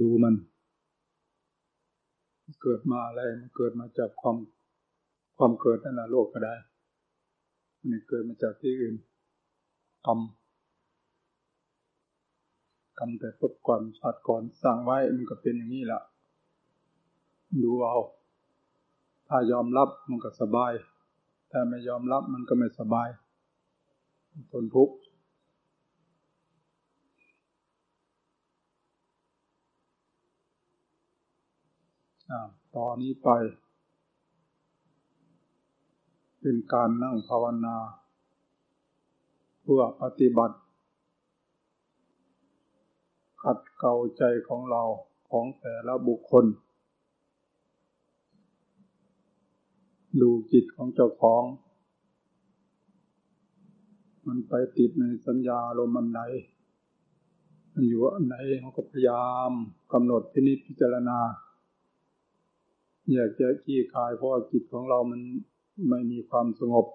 ดูมัน เกิดมาอะไรมันเกิดมาจากความความเกิดนั่นแหละโลกก็ได้มันเกิดมาจากที่อื่นกรรมกรรมแต่พบก่อนชาติก่อนสร้างไว้มันก็เป็นอย่างนี้แหละดูเอาถ้ายอมรับมันก็สบายแต่ไม่ยอมรับมันก็ไม่สบายทนทุกข์ ตอนนี้ไป เป็นการนั่งภาวนา เพื่อปฏิบัติ ขัดเกลาใจของเราของแต่ละบุคคล ดูจิตของเจ้าของ มันไปติดในสัญญาลมมันไหนมันอยู่อันไหนเขาก็พยายามกำหนดพินิจพิจารณา อยากจะขี้คายเพราะจิตของเรามันไม่มีความสงบ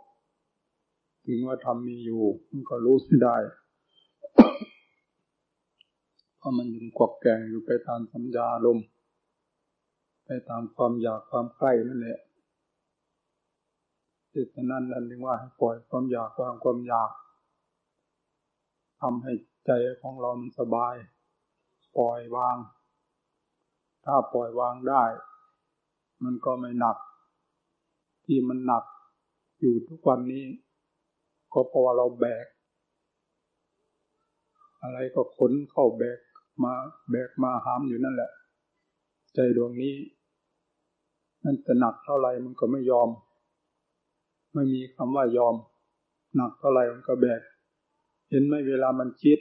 ถึงว่าทำมีอยู่ มันก็รู้ไม่ได้ เพราะมันยังกวักแกงอยู่ไปตามสัญญาลมไปตามความอยากความใคร่นั่นแหละเหตุนั้นนั่นเรียกว่าให้ปล่อยความอยากวางความอยากทำให้ใจของเรามันสบาย ปล่อยวาง ถ้าปล่อยวางได้ มันก็ไม่หนัก ที่มันหนักอยู่ทุกวันนี้ ก็เพราะว่าเราแบก อะไรก็ขนเข้าแบกมาแบกมาหามอยู่นั่นแหละ ใจดวงนี้นั่นจะหนักเท่าไหร่มันก็ไม่ยอม ไม่มีคำว่ายอม หนักเท่าไหร่มันก็แบก เห็นไหมเวลามันคิด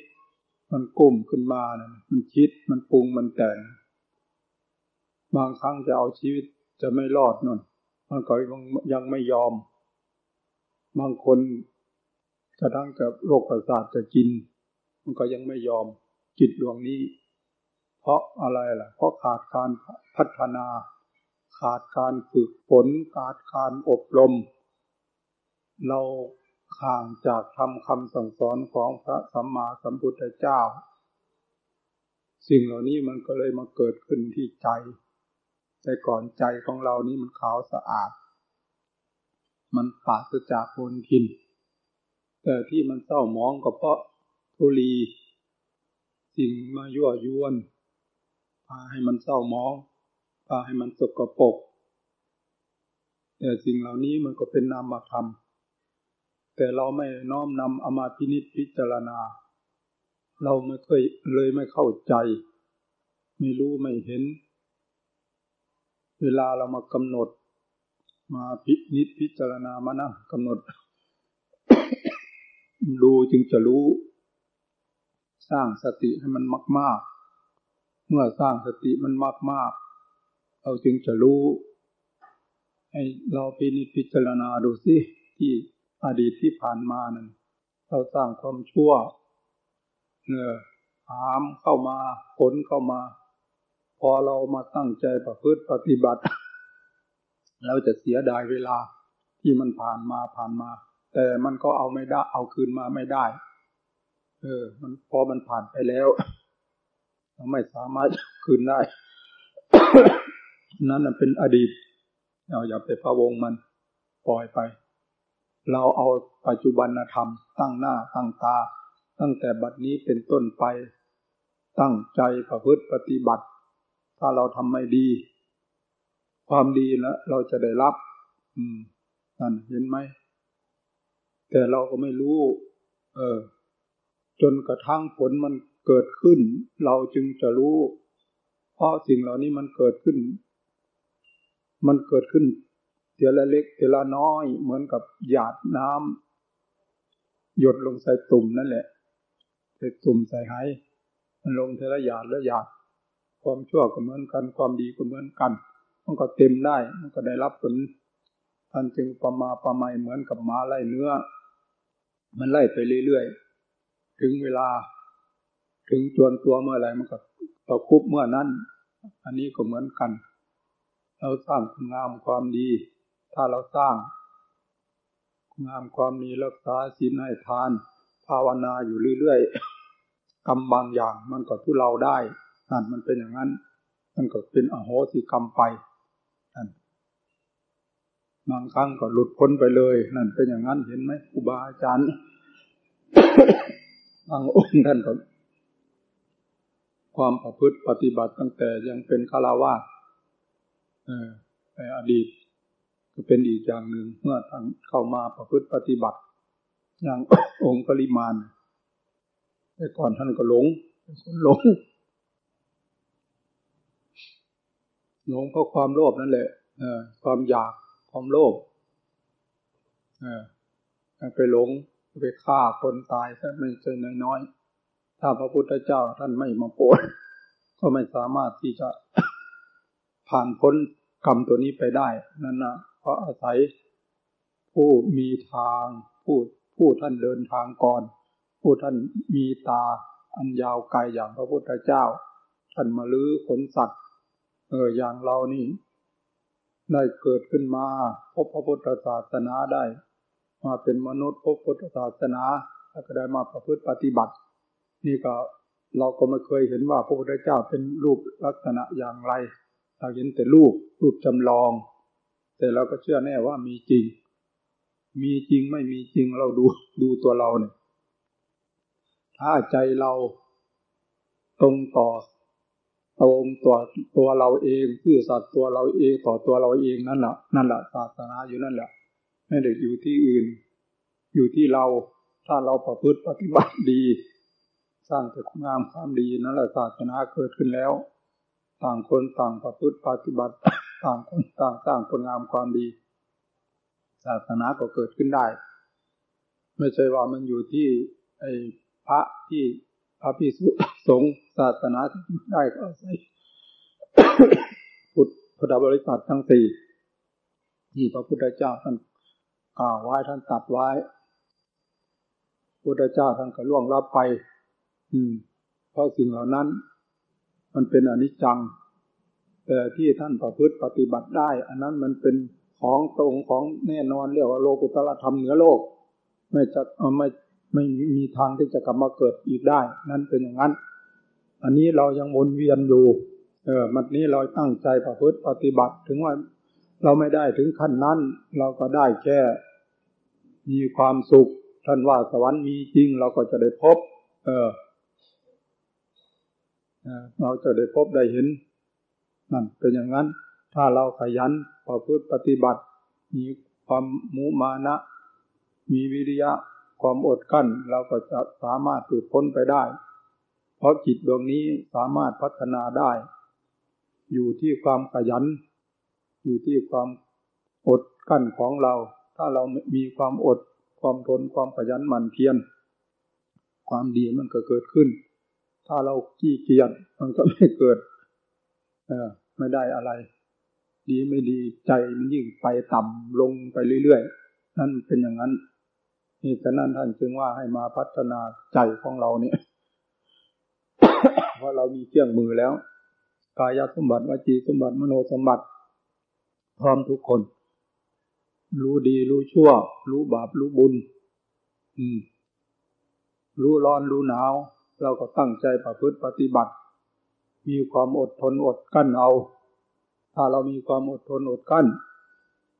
มันกุ้มขึ้นมานะมันคิดมันปรุงมันแต่งบางครั้งจะเอาชีวิต จะไม่รอดนั่นมันก็ยังไม่ยอม บางคนกระทั่งกับโรคประสาทจะกิน มันก็ยังไม่ยอมจิตดวงนี้ เพราะอะไรล่ะ เพราะขาดการพัฒนา ขาดการฝึกฝนขาดการอบรม เราข่างจากทำคำสั่งสอนของพระสัมมาสัมพุทธเจ้า สิ่งเหล่านี้มันก็เลยมาเกิดขึ้นที่ใจ แต่ก่อนใจของเรานี่มันขาวสะอาด มันปราศจากโนทิน แต่ที่มันเศร้ามองก็เพราะทุลี สิ่งมายั่วยวนพาให้มันเศร้ามองพาให้มันสกปรกแต่สิ่งเหล่านี้มันก็เป็นนามธรรมแต่เราไม่น้อมนำเอามาพินิจพิจารณา เราไม่เคยเลยไม่เข้าใจ ไม่รู้ไม่เห็น เวลาเรามากำหนด มาพินิจพิจารณามานะกำหนด ดูจึงจะรู้ สร้างสติให้มันมากมากเมื่อสร้างสติมันมากมากเราจึงจะรู้ ให้เราพินิจพิจารณาดูสิที่อดีตที่ผ่านมานั้นเราสร้างความชั่วเนื้อหามเข้ามาผลเข้ามา พอเรามาตั้งใจประพฤติปฏิบัติ เราจะเสียดายเวลาที่มันผ่านมาผ่านมา แต่มันก็เอาไม่ได้ เอาคืนมาไม่ได้ เออ มันพอมันผ่านไปแล้วเราไม่สามารถคืนได้ นั่นเป็นอดีตเราอย่าไปพะวงมัน ปล่อยไป เราเอาปัจจุบันธรรม ตั้งหน้าตั้งตา ตั้งแต่บัดนี้เป็นต้นไป ตั้งใจประพฤติปฏิบัติ ถ้าเราทำไม่ดี ความดีแล้วเราจะได้รับ อืมนั่นเห็นไหม แต่เราก็ไม่รู้ เออ จนกระทั่งผลมันเกิดขึ้น เราจึงจะรู้ เพราะสิ่งเหล่านี้มันเกิดขึ้น มันเกิดขึ้นเทีละเล็กเทีละน้อย เหมือนกับหยาดน้ำหยดลงใส่ตุ่มนั่นแหละใส่ตุ่มใส่ไหมันลงเทละหยาดละหยาด ความชั่วก็เหมือนกัน ความดีก็เหมือนกัน มันก็เต็มได้ มันก็ได้รับผลท่านจึงประมาประไมเหมือนกับม้าไล่เนื้อ มันไล่ไปเรื่อยๆ ถึงเวลา ถึงจวนตัวเมื่อไรมันก็ตะคุบเมื่อนั้น อันนี้ก็เหมือนกัน เราสร้างคุณงามความดี ถ้าเราสร้างคุณงามความดีรักษาศีลให้ทาน ภาวนาอยู่เรื่อยๆกรรมบางอย่างมันก็ทุเราได้ นั่นมันเป็นอย่างนั้นมันก็เป็นอโหสิกรรมไปนั่นบางครั้งก็หลุดพ้นไปเลย นั่นเป็นอย่างนั้นเห็นไหมครูบาอาจารย์บางองค์ท่านก็ความประพฤติปฏิบัติตั้งแต่ยังเป็นฆราวาสเออในอดีต ก็เป็นอีกอย่างหนึ่งเมื่อท่านเข้ามาประพฤติปฏิบัติ อย่างองค์ปริมาณแต่ก่อนท่านก็หลงเป็นคนหลง หลงเพราะความโลภนั่นแหละความอยากความโลภไปหลงไปฆ่าคนตายแค่ไม่ใช่น้อยๆถ้าพระพุทธเจ้าท่านไม่มาโปรดก็ไม่สามารถที่จะผ่านพ้นกรรมตัวนี้ไปได้ นั่นนะเพราะอาศัยผู้มีทางผู้ผู้ท่านเดินทางก่อน ผู้ท่านมีตาอันยาวไกลอย่างพระพุทธเจ้า ท่านมาลื้อขนสัตว์ อออย่างเรานี่ได้เกิดขึ้นมาพบพระพุทธศาสนาได้ มาเป็นมนุษย์พบพุทธศาสนาแล้วก็ได้มาประพฤติปฏิบัติ นี่ก็เราก็ไม่เคยเห็นว่าพระพุทธเจ้าเป็นรูปลักษณะอย่างไร เราเห็นแต่รูปรูปจำลอง แต่เราก็เชื่อแน่ว่ามีจริง มีจริงไม่มีจริงเราดูดูตัวเราเนี่ยถ้าใจเราตรงต่อ ตรงตัวตัวเราเองคือสัตว์ตัวเราเองต่อตัวเราเองนั่นแหละนั่นแหละศาสนาอยู่นั่นแหละไม่ได้อยู่ที่อื่น อยู่ที่เราถ้าเราประพฤติปฏิบัติดี สร้างแต่ความงามความดีนั่นแหละศาสนาเกิดขึ้นแล้ว ต่างคนต่างประพฤติปฏิบัติ ต่างคนต่างสร้างคนงามความดี ศาสนาก็เกิดขึ้นได้ ไม่ใช่ว่ามันอยู่ที่ไอ้พระที่ พระพิสุสงฆ์ศาสนาที่ได้ก็อาศัยพุทธบริษัททั้งสี่ที่พระพุทธเจ้าท่านกล่าวไว้ท่านตัดไว้ พุทธเจ้าท่านก็ล่วงลับไป อืม เพราะสิ่งเหล่านั้น มันเป็นอนิจจัง แต่ที่ท่านประพฤติปฏิบัติได้ อันนั้นมันเป็นของตรงของแน่นอนเรียกว่าโลกุตละธรรมเหนือโลก ไม่จะไม่ ไม่มีทางที่จะกลับมาเกิดอีกได้ นั่นเป็นอย่างนั้น อันนี้เรายังวนเวียนอยู่ เออมันนี้เราตั้งใจประพฤติปฏิบัติ ถึงว่าเราไม่ได้ถึงขั้นนั้น เราก็ได้แค่ มีความสุข ท่านว่าสวรรค์มีจริง เราก็จะได้พบ เออเราจะได้พบได้เห็นนั่นเป็นอย่างนั้น ถ้าเราขยันประพฤติปฏิบัติ มีความมุมานะ มีวิริยะ ความอดกั้นเราก็จะสามารถถูกพ้นไปได้ เพราะจิตดวงนี้สามารถพัฒนาได้ อยู่ที่ความขยัน อยู่ที่ความอดกั้นของเรา ถ้าเรามีความอดความทนความขยันหมั่นเพียรความดีมันก็เกิดขึ้น ถ้าเราขี้เกียจมันก็ไม่เกิดเออไม่ได้อะไร ดีไม่ดีใจมันยิ่งไปต่ำลงไปเรื่อยๆนั่นเป็นอย่างนั้น นี่ฉะนั้นท่านจึงว่าให้มาพัฒนาใจของเราเนี่ยเพราะเรามีเครื่องมือแล้ว กายสมบัติวจีสมบัติมโนสมบัติ พร้อมทุกคน รู้ดีรู้ชั่ว รู้บาปรู้บุญ อืม รู้ร้อนรู้หนาว เราก็ตั้งใจประพฤติปฏิบัติ มีความอดทนอดกั้นเอา ถ้าเรามีความอดทนอดกั้น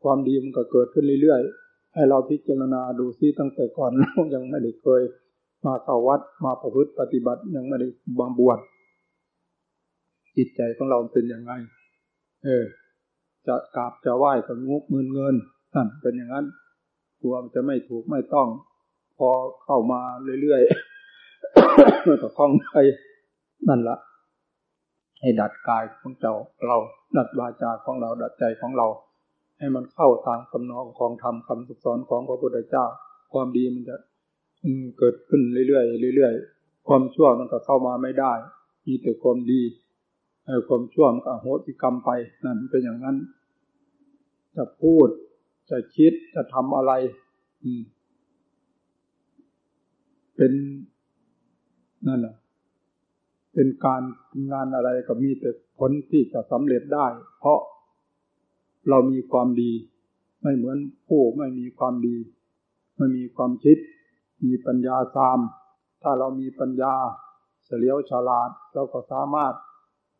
ความดีมันก็เกิดขึ้นเรื่อย ให้เราพิจารณาดูซิตั้งแต่ก่อนยังไม่ได้เคย มาเข้าวัดมาประพฤติปฏิบัติยังไม่ได้บางบวชจิตใจของเราเป็นยังไง เออ จะกราบจะไหว้ก็งกมืนเงินนั่นเป็นอย่างนั้นกลัวมันจะไม่ถูกไม่ต้อง พอเข้ามาเรื่อยๆก็คล้องไปนั่นละให้ดัดกายของเจ้าเรา ดัดวาจาของเรา ดัดใจของเรา ให้มันเข้าทางคำนองของธรรมคำสอนของพระพุทธเจ้า ความดีมันจะเกิดขึ้นเรื่อยๆเรื่อยๆความชั่วมันก็เข้ามาไม่ได้ มีแต่ความดีความชั่วมันก็โหติกรรมไปนั่นเป็นอย่างนั้น จะพูดจะคิดจะทำอะไร อืม เป็นนั่นแหละเป็นการงานอะไรก็มีแต่ผลที่จะสำเร็จได้ เพราะ เรามีความดี ไม่เหมือนผู้ไม่มีความดี ไม่มีความคิด มีปัญญาตาม ถ้าเรามีปัญญาเฉลียวฉลาดเราก็สามารถ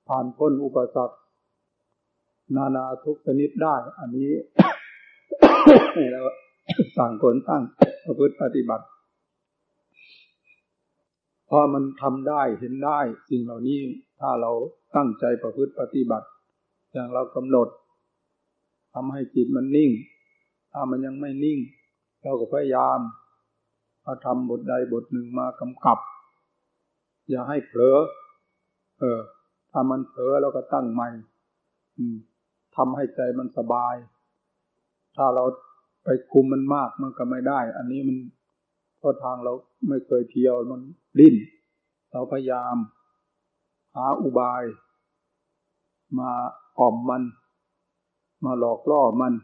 ผ่านพ้นอุปสรรคนานาทุกชนิดได้ อันนี้แล้วต่างคนต่างประพฤติปฏิบัติพอมันทำได้เห็นได้ สิ่งเหล่านี้ถ้าเราตั้งใจประพฤติปฏิบัติ อย่างเรากำหนด ทำให้จิตมันนิ่ง ถ้ามันยังไม่นิ่ง เราก็พยายามมาทำบทใดบทหนึ่งมากำกับ อย่าให้เผลอ เออ ถ้ามันเผลอเราก็ตั้งใหม่ทำให้ใจมันสบาย ถ้าเราไปคุมมันมากมันก็ไม่ได้ อันนี้มันเพราะทางเราไม่เคยเที่ยวมันดิ้น เราพยายาม หาอุบาย มาอ่อมมัน มาหลอกล่อมัน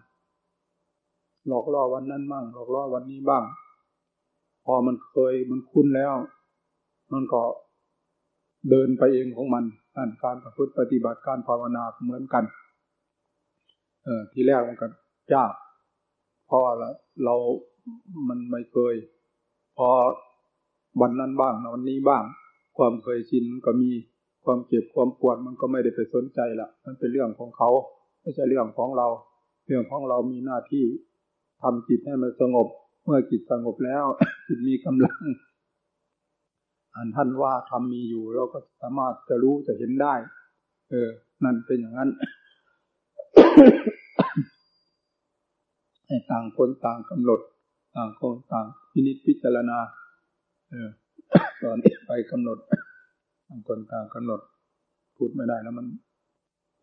หลอกล่อวันนั้นบ้างหลอกล่อวันนี้บ้าง พอมันเคยมันคุ้นแล้ว มันก็เดินไปเองของมันการประพฤติปฏิบัติการภาวนาเหมือนกัน เออทีแรกมันก็ยากเพราะเราเรามันไม่เคย พอวันนั้นบ้างวันนี้บ้าง ความเคยชินก็มีความเจ็บความปวดมันก็ไม่ได้ไปสนใจละมันเป็นเรื่องของเขา ไม่ใช่เรื่องของเรา เรื่องของเรามีหน้าที่ทำจิตให้มันสงบ เมื่อจิตสงบแล้ว จิตมีกำลัง อันท่านว่าทำมีอยู่ เราก็สามารถจะรู้จะเห็นได้ เออ นั่นเป็นอย่างนั้นให้ต่างคนต่างกำหนด ต่างคนต่างพินิจพิจารณา เออ ตอนไปกำหนดต่างคนต่างกำหนด พูดไม่ได้แล้วมัน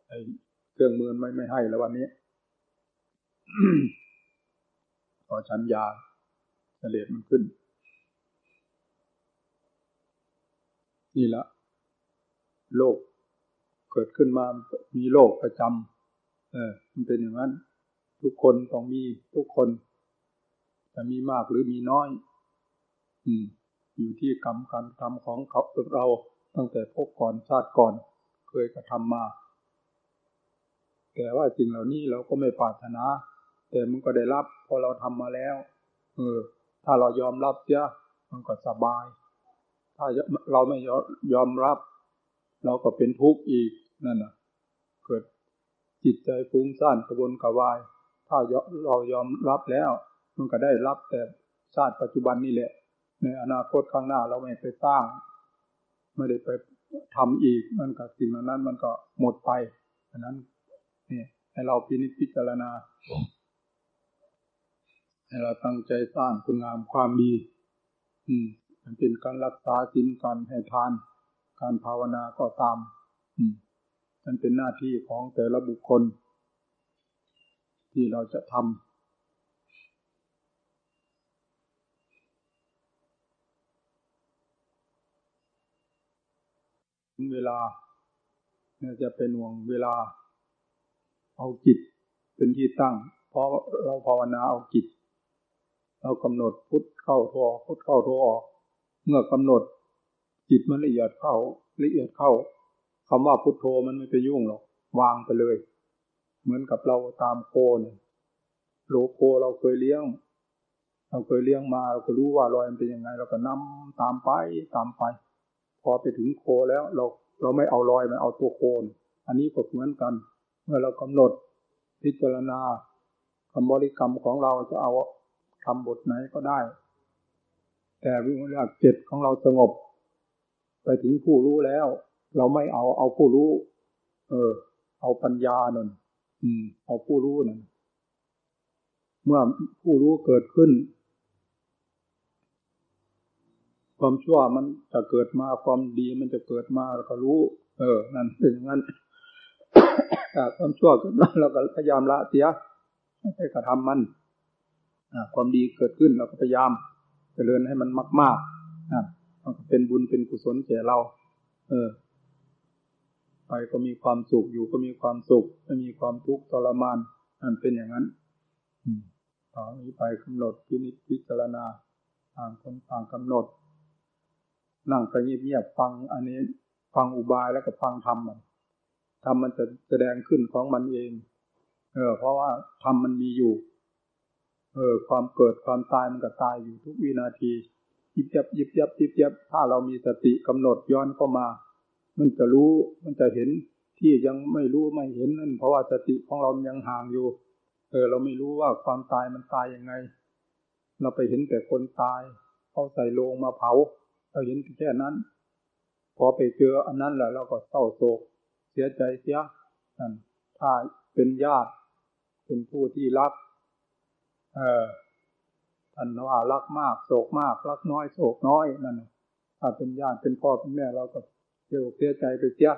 ไอ เครื่องมือไม่ไม่ให้แล้ววันนี้พอชั้นยาเฉลดมันขึ้น นี่ละโลกเกิดขึ้นมา มีโลกประจำเออ มันเป็นอย่างนั้น ทุกคนต้องมีทุกคนจะมีมากหรือมีน้อย อืม อยู่ที่กรรมการทำของเขาเราตั้งแต่พบก่อนชาติก่อน เคยกระทำมา แต่ว่าสิ่งเหล่านี้เราก็ไม่ปรารถนา แต่มันก็ได้รับพอเราทำมาแล้ว เออ ถ้าเรายอมรับเสียมันก็สบาย ถ้าเราไม่ยอมรับ เราก็เป็นทุกข์อีกนั่นนะเกิดจิตใจฟุ้งซ่านกระวนกระวาย ถ้าเรายอมรับแล้ว มันก็ได้รับแต่ชาติปัจจุบันนี่แหละ ในอนาคตข้างหน้าเราไม่ไปสร้าง ไม่ได้ไปทำอีก มันก็สิ่งนั้นมันก็หมดไปอันนั้น นี่ให้เราพินิจพิจารณา ให้เราตั้งใจสร้างคุณงามความดี อืม มันเป็นการรักษาศีลการให้ทาน การภาวนาก็ตามมันเป็นหน้าที่ของแต่ละบุคคล ที่เราจะทำเวลาเนี่ยจะเป็นห่วงเวลา เอาจิตเป็นที่ตั้ง เพราะเราภาวนาเอาจิต เรากำหนดพุทธเข้าโทพุทธเข้าโทออกเมื่อกำหนด จิตมันละเอียดเข้าละเอียดเข้าคำว่าพุทโธมันไม่ไปยุ่งหรอกวางไปเลย เหมือนกับเราตามโคเนี่ยโลโคเราเคยเลี้ยง เราเคยเลี้ยงมาเราก็รู้ว่ารอยมันเป็นยังไง เราก็นำตามไปตามไป พอไปถึงโคแล้วเราเราไม่เอารอยมันเอาตัวโคน อันนี้ก็เหมือนกัน เมื่อเรากำหนดพิจารณาคำบริกรรมของเราจะเอาทำบทไหนก็ได้ แต่วิมุตติเจ็ดของเราสงบ ไปถึงผู้รู้แล้ว เราไม่เอาเอาผู้รู้ เออ เอาปัญญานั่นอืม เอาผู้รู้นั่นเมื่อผู้รู้เกิดขึ้น ความชั่วมันจะเกิดมาความดีมันจะเกิดมาเราก็รู้ เออ นั่นเป็นอย่างนั้น ความชั่วเกิดมาเราก็พยายามละเสียไม่ใช่กระทำมันความดีเกิดขึ้นเราก็พยายามเจริญให้มันมากๆนะมันเป็นบุญเป็นกุศลแก่เรา เออ ไปก็มีความสุขอยู่ก็มีความสุขไม่มีความทุกข์ทรมานนั่นเป็นอย่างนั้นต่อนี้ไปกำหนดพินิจพิจารณาต่างคนต่างกำหนด นั่งไปเงียบๆฟัง อันนี้ ฟังอุบายแล้วก็ฟังธรรมมัน ธรรมมันจะแสดงขึ้นของมันเอง เออ เพราะว่าธรรมมันมีอยู่ เออ ความเกิดความตายมันก็ตายอยู่ทุกวินาทียิบยับยิบยับยิบยับถ้าเรามีสติกำหนดย้อนเข้ามา มันจะรู้มันจะเห็นที่ยังไม่รู้ไม่เห็นนั่นเพราะว่าสติของเรายังห่างอยู่ เออ เราไม่รู้ว่าความตายมันตายยังไง เราไปเห็นแต่คนตายเขาใส่โลงมาเผา เราเห็นแค่นั้น พอไปเจออันนั้นแหละเราก็เศร้าโศก สียใจเสียนั่นถ้าเป็นญาติ เป็นผู้ที่รัก เออท่านว่ารักมากโศกมาก รักน้อยโศกน้อยนั่นถ้าเป็นญาติเป็นพ่อเป็นแม่เราก็เสียเสียใจไปเสีย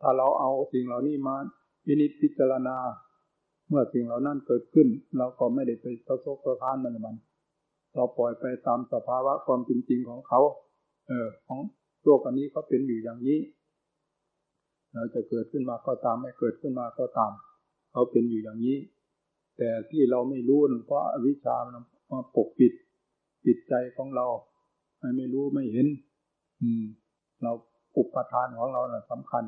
ถ้าเราเอาสิ่งเหล่านี้มาวินิจพิจารณา เมื่อสิ่งเหล่านั้นเกิดขึ้น เราก็ไม่ได้ไปประสบประทานมันมัน เราปล่อยไปตามสภาวะความเป็นจริงของเขา เออ ของโลกอันนี้เขาเป็นอยู่อย่างนี้ เราจะเกิดขึ้นมาก็ตาม ไม่เกิดขึ้นมาก็ตามเขาเป็นอยู่อย่างนี้ แต่ที่เราไม่รู้เพราะอวิชชามันมาปกปิดปิดใจของเราไม่รู้ไม่เห็น อืม เราอุปทานของเราน่ะสำคัญ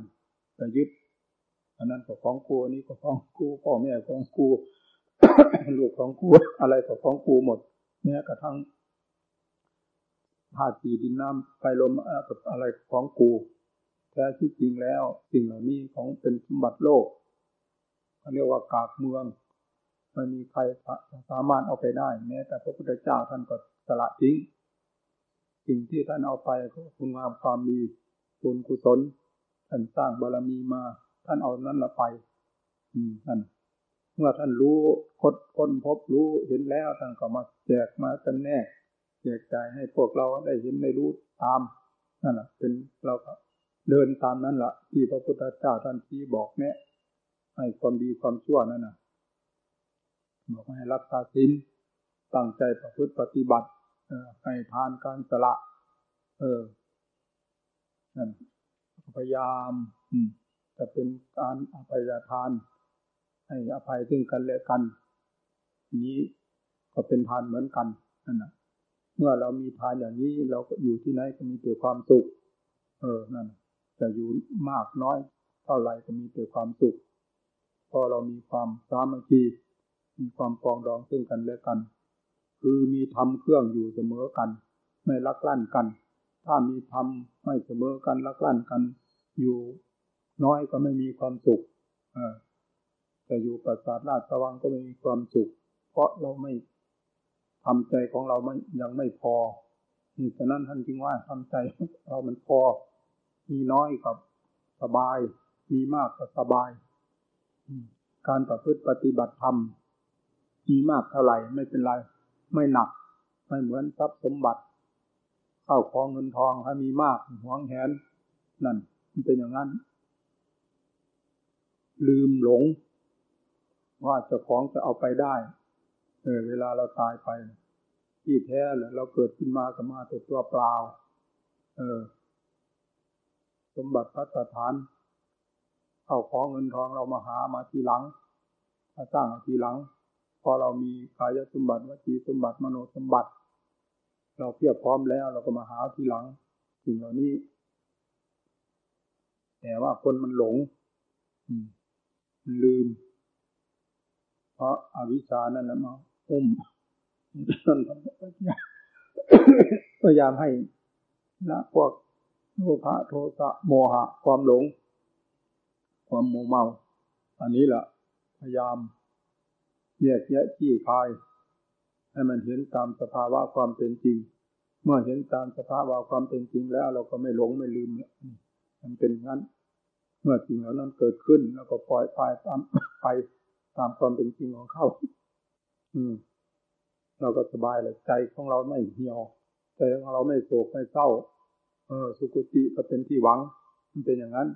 แต่ยึดอันนั้นก็ของกูนี้ก็ของกูพ่อแม่ของกูลูกของกูอะไรก็ของกูหมดแม้กระทั่งธาตุสีดินน้ำไฟลมอะไรของกู แท้ที่จริงแล้ว สิ่งเหล่านี้ของเป็นสมบัติโลกเขาเรียกว่ากากเมืองไม่มีใครสามารถเอาไปได้แม้แต่พระพุทธเจ้าท่านก็สละทิ้ง สิ่งที่ท่านเอาไปก็คุณงามความมีบุญกุศลท่านสร้างบารมีมา ท่านเอานั้นละไป อืมท่านเมื่อท่านรู้คดค้นพบรู้เห็นแล้วท่านก็มาแจกมาจำแนกแจกจ่ายให้พวกเราได้เห็นได้รู้ตามนั่นแหละเป็นเราก็ เดินตามนั้นละที่พระพุทธเจ้าท่านที่บอกแนะให้ความดีความชั่วนั่นนะบอกให้รักษาศีลตั้งใจประพฤติปฏิบัติให้ทานการสละ เออนั่นพยายามจะเป็นการอภัยทาน ให้อภัยซึ่งกันและกัน นี้ก็เป็นทานเหมือนกันนั่นนะเมื่อเรามีทานอย่างนี้เราก็อยู่ที่ไหนก็มีแต่ความสุข เออนั่น จะอยู่มากน้อยเท่าไรก็มีแต่ความสุข พอเรามีความสามัคคีมีความปองดองซึ่งกันและกัน คือมีทำเครื่องอยู่เสมอกัน ไม่ลักลั่นกัน ถ้ามีทำไม่เสมอกันลักลั่นกัน อยู่น้อยก็ไม่มีความสุขอแต่อยู่ประสาทราชว่างก็ไม่มีความสุข เพราะเราไม่ทำใจของเราไม่ยังไม่พอฉะนั้นท่านจึงว่าทำใจเรามันพอ มีน้อยกับสบาย มีมากกับสบาย การประพฤติปฏิบัติธรรม มีมากเท่าไหร่ไม่เป็นไร ไม่หนัก ไม่เหมือนทรัพย์สมบัติ เข้าของเงินทองถ้ามีมากหวงแหน นั่น มันเป็นอย่างนั้น ลืมหลง ว่าเจ้าของจะเอาไปได้ เออ เวลาเราตายไป ที่แท้เลยเราเกิดขึ้นมาก็มาแต่ตัวเปล่า เออ สมบัติพัฒฐาน เข้าของเงินทองเรามาหามาทีหลังมาสร้างทีหลัง พอเรามีกายสมบัติวจีสมบัติมโนสมบัติ เราเพียบพร้อมแล้วเราก็มาหาทีหลังสิ่งเหล่านี้ แต่ว่าคนมันหลงลืม เพราะอาวิชานั่นแหละมาอุ้มพยายามให้ละพวก โลภะโทสะโมหะ ความหลง ความโมเมา อันนี้แหละพยายามแยกแยะที่คาย ให้มันเห็นตามสภาวะความเป็นจริง เมื่อเห็นตามสภาวะความเป็นจริงแล้ว เราก็ไม่หลงไม่ลืมมันเป็นงั้น เมื่อสิ่งเหล่านั้นเกิดขึ้นแล้วก็ปล่อยไปตามไปตามความเป็นจริงของเขาอืม เราก็สบายเลยใจของเราไม่เหี่ยวใจของเราไม่โศกไม่เศร้า เออสุกุติก็เป็นที่หวัง มันเป็นอย่างนั้น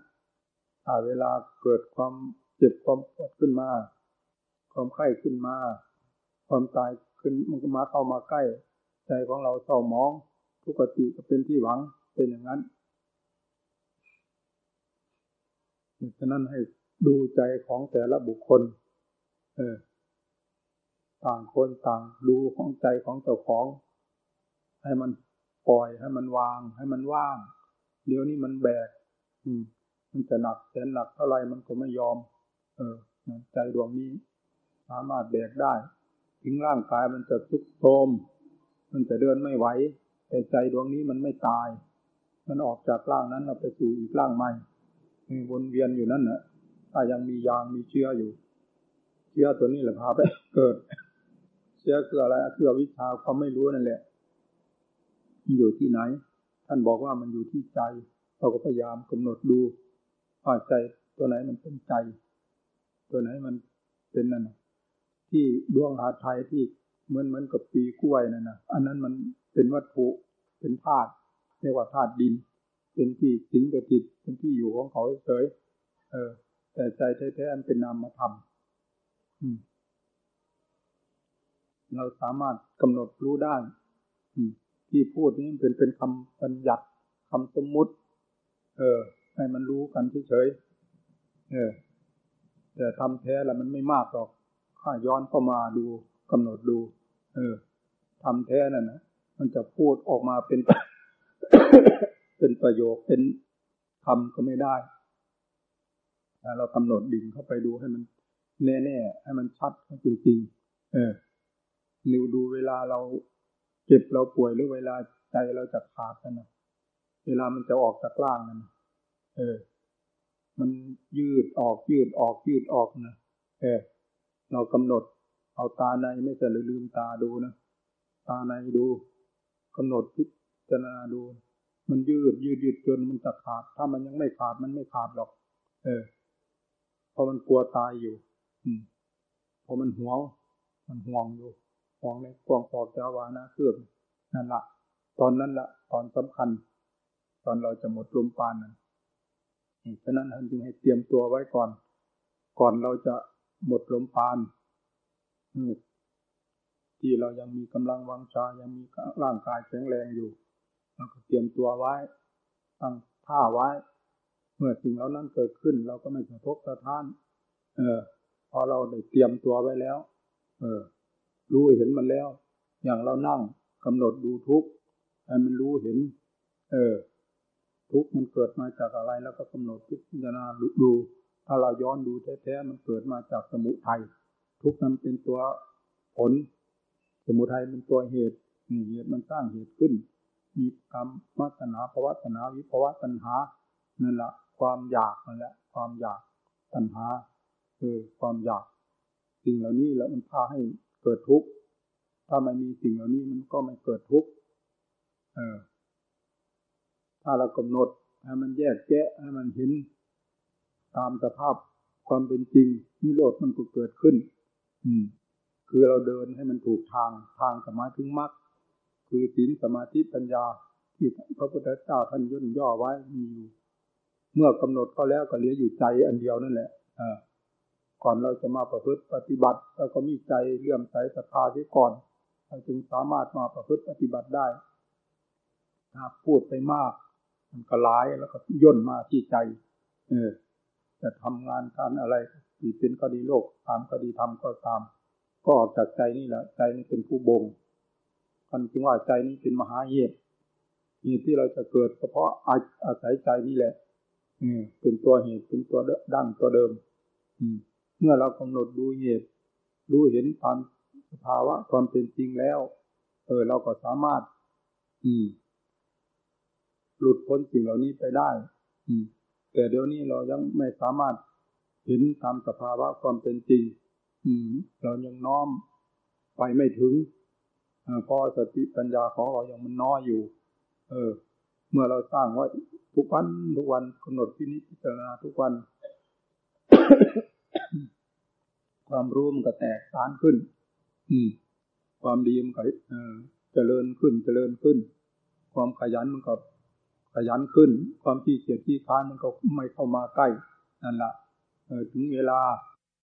ถ้าเวลาเกิดความเจ็บความปวดขึ้นมา ความไข้ขึ้นมา ความตายขึ้นมันก็มาเข้ามาใกล้ ใจของเราเศร้ามองทุกติก็เป็นที่หวัง เป็นอย่างนั้นฉะนั้นให้ดูใจของแต่ละบุคคล เออ ต่างคนต่างดูของใจของเจ้าของ ให้มัน ปล่อยให้มันวาง ให้มันว่าง เดี๋ยวนี้มันแบกอืม มันจะหนักแสนหนักเท่าไรมันก็ไม่ยอม เออใจดวงนี้ สามารถแบกได้ถึงร่างกายมันจะทุกโทมมันจะเดินไม่ไหวแต่ใจดวงนี้มันไม่ตาย มันออกจากร่างนั้นเราไปสู่อีกร่างใหม่วนเวียนอยู่นั่นแหละถ้ายังมียางมีเชื้ออยู่ เชื้อตัวนี้แหละพาไปเกิด เชื้อคืออะไรคือวิชาความไม่รู้นั่นแหละ อยู่ที่ไหน ท่านบอกว่ามันอยู่ที่ใจ เราก็พยายามกำหนดดูว่าใจตัวไหนมันเป็นใจ ตัวไหนมันเป็นนั่นที่ดวงอาไทยที่เหมือนเหมือนกับปีกล้วยนั่นนะอันนั้นมันเป็นวัตถุเป็นธาตุเรียกว่าธาตุดิน เป็นที่สิงกติดเป็นที่อยู่ของเขาเฉยเออ แต่ใจแท้ๆอันเป็นนามธรรมเราสามารถกำหนดรู้ได้ ที่พูดนี้เป็นเป็นคำบัญญัติคำสมมุติ เออ ให้มันรู้กันเฉยๆเออ แต่ทำแท้แล้วมันไม่มากหรอกข้าย้อนเข้ามาดูกำหนดดู เออทำแท้นั่นนะมันจะพูดออกมาเป็นเป็นประโยคเป็นคำก็ไม่ได้เรากำหนดดิ่งเข้าไปดูให้มันแน่ๆให้มันชัดจริง ๆ เออนิวดูเวลาเรา เจ็บเราป่วยหรือเวลาใจเราจะขาดนั่นนะเวลามันจะออกจากร่างนั่นเออ มันยืดออกยืดออกยืดออกนะเออ เรากำหนด เอาตาในไม่ใช่ลืมตาดูนะตาในดูกำหนดพิจารณาดู มันยืดยืดยืดจนมันจะขาด ถ้ามันยังไม่ขาดมันไม่ขาดหรอก เออเพราะมันกลัวตายอยู่ อืมเพราะมันห่วงมันห่วงอยู่ ของในกวงปอกจาวานะเครื่องนั่นละตอนนั้นละตอนสำคัญ ตอนเราจะหมดลมปานนั้นฉะนั้นท่านจึงให้เตรียมตัวไว้ก่อน ก่อนเราจะหมดลมปานที่เรายังมีกำลังวังชายังมีร่างกายแข็งแรงอยู่เราก็เตรียมตัวไว้ตั้งท่าไว้ เมื่อสิ่งเหล่านั้นเกิดขึ้น เราก็ไม่สะทกสะท้าน เออ พอเราได้เตรียมตัวไว้แล้ว เออ รู้เห็นมันแล้ว อย่างเรานั่งกำหนดดูทุกข์ให้มันรู้เห็น เออ ทุกข์มันเกิดมาจากอะไรแล้วก็กำหนดพิจารณาดูถ้าเราย้อนดูแท้ๆมันเกิดมาจากสมุทัยทุกข์นั้นเป็นตัวผล สมุทัยเป็นตัวเหตุเหตุมันสร้างเหตุขึ้น มีกรรมมัตนาภวตนาวิภวตัณหานั่นแหละความอยากนั่นแหละ ความอยากตัณหาคือความอยากสิ่งเหล่านี้แล้วมันพาให้ เกิดทุกข์ ถ้าไม่มีสิ่งเหล่านี้มันก็ไม่เกิดทุกข์ เออ ถ้าเรากำหนดให้มันแยกแยะให้มันเห็นตามสภาพความเป็นจริงนิโรธมันก็เกิดขึ้น อืม คือเราเดินให้มันถูกทางทางสมาธิมรรคคือศีลสมาธิปัญญาที่พระพุทธเจ้าท่านย่นย่อไว้มีอยู่ เมื่อกำหนดก็แล้วก็เหลืออยู่ใจอันเดียวนั่นแหละอ่า ก่อนเราจะมาประพฤติปฏิบัติเราก็มีใจเลื่อมใสศรัทธาที่ก่อนเราจึงสามารถมาประพฤติปฏิบัติได้ถ้าพูดไปมาก มันก็ร้ายแล้วก็ย่นมาที่ใจ เออ จะทำงานการอะไรที่เป็นคดีโลกตามคดีธรรมก็ตาม ก็ออกจากใจนี่แหละใจนี่เป็นผู้บงกันจึงว่าใจนี้เป็นมหาเหตุเหตุที่เราจะเกิดเฉพาะอาศัยใจนี่แหละ อืมเป็นตัวเหตุเป็นตัวดั้งตัวเดิม อืม เมื่อเรากำหนดดูเหตุดูเห็นตามสภาวะความเป็นจริงแล้ว เออเราก็สามารถ อืม หลุดพ้นสิ่งเหล่านี้ไปได้ อืม แต่เดี๋ยวนี้เรายังไม่สามารถเห็นตามสภาวะความเป็นจริง อืม เรายังน้อมไปไม่ถึงเพราะสติปัญญาของเรายังมันน้อยอยู่ เออ เมื่อเราสร้างว่าทุกวันทุกวันกำหนดพินิจพิจารณาทุกวัน ความรู้มันก็แตกสานขึ้น อืม ความดีมันก็เจริญขึ้นเจริญขึ้น ความขยันมันก็ขยันขึ้น ความที่เกียจที่ค้านมันก็ไม่เข้ามาใกล้นั่นแหละถึงเวลา